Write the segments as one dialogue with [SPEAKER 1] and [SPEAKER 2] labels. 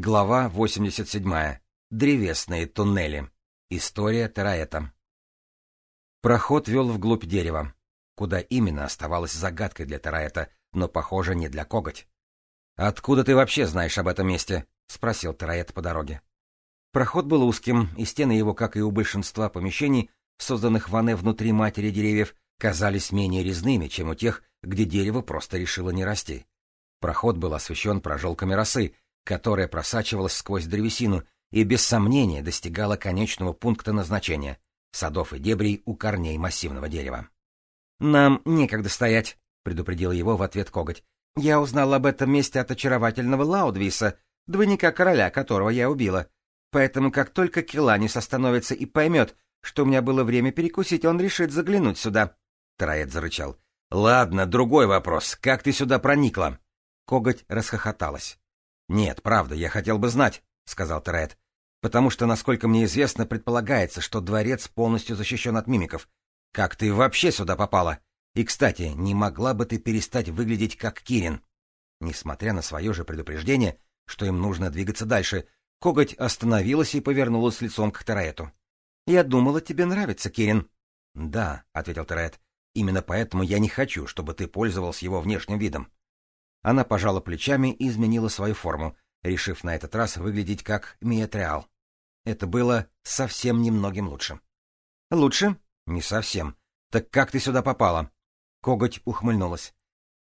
[SPEAKER 1] Глава 87. Древесные туннели. История Тераэта. Проход вел вглубь дерева. Куда именно оставалось загадкой для Тераэта, но, похоже, не для коготь. «Откуда ты вообще знаешь об этом месте?» — спросил Тераэт по дороге. Проход был узким, и стены его, как и у большинства помещений, созданных в Ане внутри матери деревьев, казались менее резными, чем у тех, где дерево просто решило не расти. Проход был освещен прожилками росы — которая просачивалась сквозь древесину и без сомнения достигала конечного пункта назначения — садов и дебрей у корней массивного дерева. «Нам некогда стоять», — предупредил его в ответ коготь. «Я узнал об этом месте от очаровательного Лаудвиса, двойника короля, которого я убила. Поэтому как только Келанис остановится и поймет, что у меня было время перекусить, он решит заглянуть сюда». Троэд зарычал. «Ладно, другой вопрос. Как ты сюда проникла?» Коготь расхохоталась. «Нет, правда, я хотел бы знать», — сказал Терет, «потому что, насколько мне известно, предполагается, что дворец полностью защищен от мимиков. Как ты вообще сюда попала? И, кстати, не могла бы ты перестать выглядеть как Кирин?» Несмотря на свое же предупреждение, что им нужно двигаться дальше, коготь остановилась и повернулась лицом к Терету. «Я думала, тебе нравится, Кирин». «Да», — ответил Терет, — «именно поэтому я не хочу, чтобы ты пользовался его внешним видом». Она пожала плечами и изменила свою форму, решив на этот раз выглядеть как миетриал. Это было совсем немногим лучше. «Лучше?» «Не совсем. Так как ты сюда попала?» Коготь ухмыльнулась.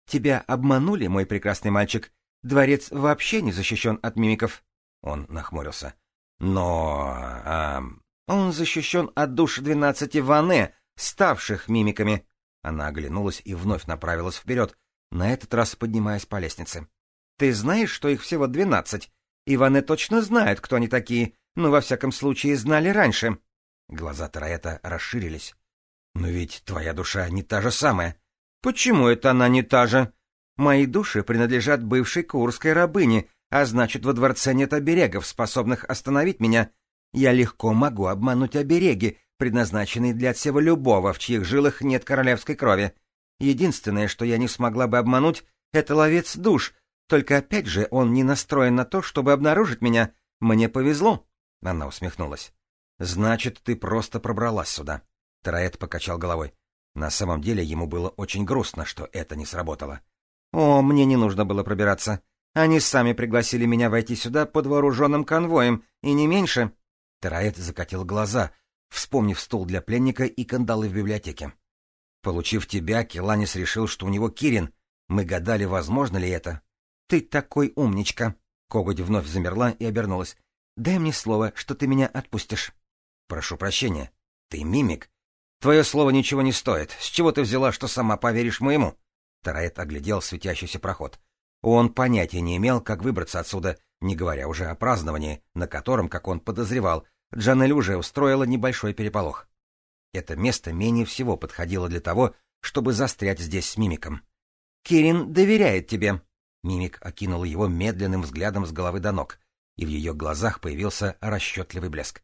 [SPEAKER 1] «Тебя обманули, мой прекрасный мальчик. Дворец вообще не защищен от мимиков». Он нахмурился. «Но... А, он защищен от душ двенадцати ване, ставших мимиками». Она оглянулась и вновь направилась вперед, на этот раз поднимаясь по лестнице. «Ты знаешь, что их всего двенадцать? Иваны точно знают, кто они такие, но во всяком случае знали раньше». Глаза Тараэта расширились. «Но ведь твоя душа не та же самая». «Почему это она не та же?» «Мои души принадлежат бывшей курской рабыне, а значит, во дворце нет оберегов, способных остановить меня. Я легко могу обмануть обереги, предназначенные для отсева любого, в чьих жилах нет королевской крови. Единственное, что я не смогла бы обмануть, это ловец душ, только опять же он не настроен на то, чтобы обнаружить меня. Мне повезло. Она усмехнулась. Значит, ты просто пробралась сюда. Тараэт покачал головой. На самом деле ему было очень грустно, что это не сработало. О, мне не нужно было пробираться. Они сами пригласили меня войти сюда под вооруженным конвоем, и не меньше. Тараэт закатил глаза, вспомнив стул для пленника и кандалы в библиотеке. Получив тебя, Келанис решил, что у него Кирин. Мы гадали, возможно ли это. Ты такой умничка. Коготь вновь замерла и обернулась. Дай мне слово, что ты меня отпустишь. Прошу прощения. Ты мимик. Твое слово ничего не стоит. С чего ты взяла, что сама поверишь моему? Тараэт оглядел светящийся проход. Он понятия не имел, как выбраться отсюда, не говоря уже о праздновании, на котором, как он подозревал, Джанель уже устроила небольшой переполох. Это место менее всего подходило для того, чтобы застрять здесь с мимиком. «Кирин доверяет тебе!» Мимик окинул его медленным взглядом с головы до ног, и в ее глазах появился расчетливый блеск.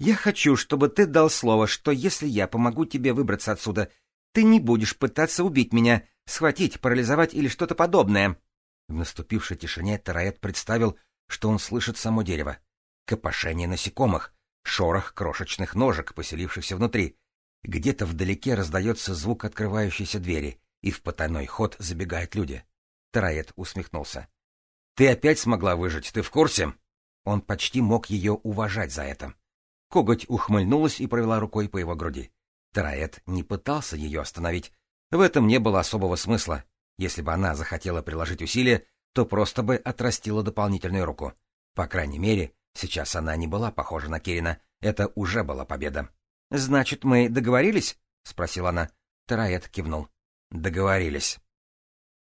[SPEAKER 1] «Я хочу, чтобы ты дал слово, что если я помогу тебе выбраться отсюда, ты не будешь пытаться убить меня, схватить, парализовать или что-то подобное!» В наступившей тишине Тараэт представил, что он слышит само дерево. Копошение насекомых, шорох крошечных ножек, поселившихся внутри — где-то вдалеке раздается звук открывающейся двери, и в потайной ход забегают люди. Тараэт усмехнулся. «Ты опять смогла выжить, ты в курсе?» Он почти мог ее уважать за это. Коготь ухмыльнулась и провела рукой по его груди. Тараэт не пытался ее остановить. В этом не было особого смысла. Если бы она захотела приложить усилия, то просто бы отрастила дополнительную руку. По крайней мере, сейчас она не была похожа на Кирина. Это уже была победа. «Значит, мы договорились?» — спросила она. Тараэт кивнул. «Договорились».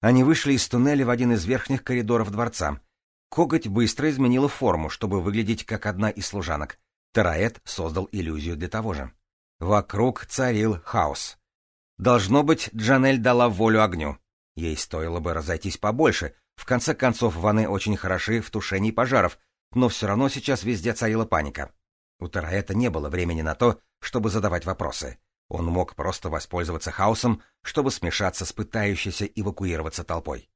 [SPEAKER 1] Они вышли из туннеля в один из верхних коридоров дворца. Коготь быстро изменила форму, чтобы выглядеть как одна из служанок. Тараэт создал иллюзию для того же. Вокруг царил хаос. Должно быть, Джанель дала волю огню. Ей стоило бы разойтись побольше. В конце концов, ваны очень хороши в тушении пожаров, но все равно сейчас везде царила паника. У Тараэта не было времени на то, чтобы задавать вопросы. Он мог просто воспользоваться хаосом, чтобы смешаться с пытающейся эвакуироваться толпой.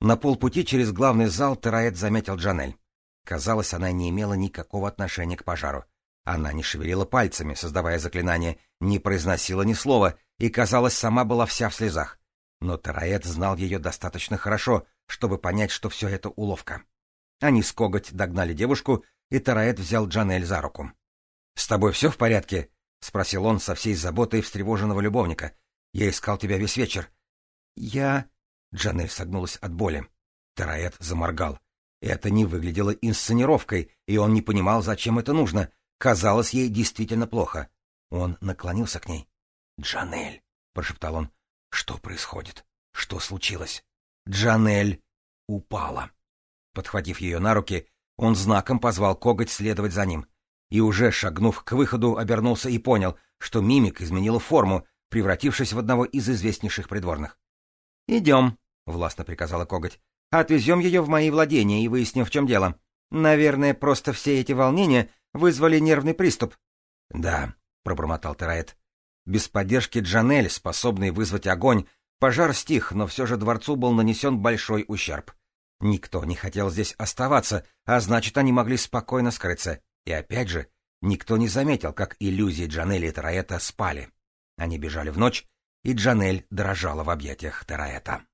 [SPEAKER 1] На полпути через главный зал Тераэт заметил Джанель. Казалось, она не имела никакого отношения к пожару. Она не шевелила пальцами, создавая заклинание, не произносила ни слова, и, казалось, сама была вся в слезах. Но Тераэт знал ее достаточно хорошо, чтобы понять, что все это уловка. Они с коготь догнали девушку, и Тараэт взял Джанель за руку. «С тобой все в порядке?» — спросил он со всей заботой встревоженного любовника. «Я искал тебя весь вечер». «Я...» — Джанель согнулась от боли. Тараэт заморгал. Это не выглядело инсценировкой, и он не понимал, зачем это нужно. Казалось ей действительно плохо. Он наклонился к ней. «Джанель!» — прошептал он. «Что происходит? Что случилось?» «Джанель!» упала. Подхватив ее на руки, он знаком позвал коготь следовать за ним и уже шагнув к выходу, обернулся и понял, что мимик изменила форму, превратившись в одного из известнейших придворных. «Идем», — властно приказала коготь. «Отвезем ее в мои владения и выясним, в чем дело. Наверное, просто все эти волнения вызвали нервный приступ». «Да», — пробормотал Тераэт. «Без поддержки Джанель, способной вызвать огонь, пожар стих, но все же дворцу был нанесен большой ущерб. Никто не хотел здесь оставаться, а значит, они могли спокойно скрыться. И опять же, никто не заметил, как иллюзии Джанели и Тараэта спали. Они бежали в ночь, и Джанель дрожала в объятиях Тараэта.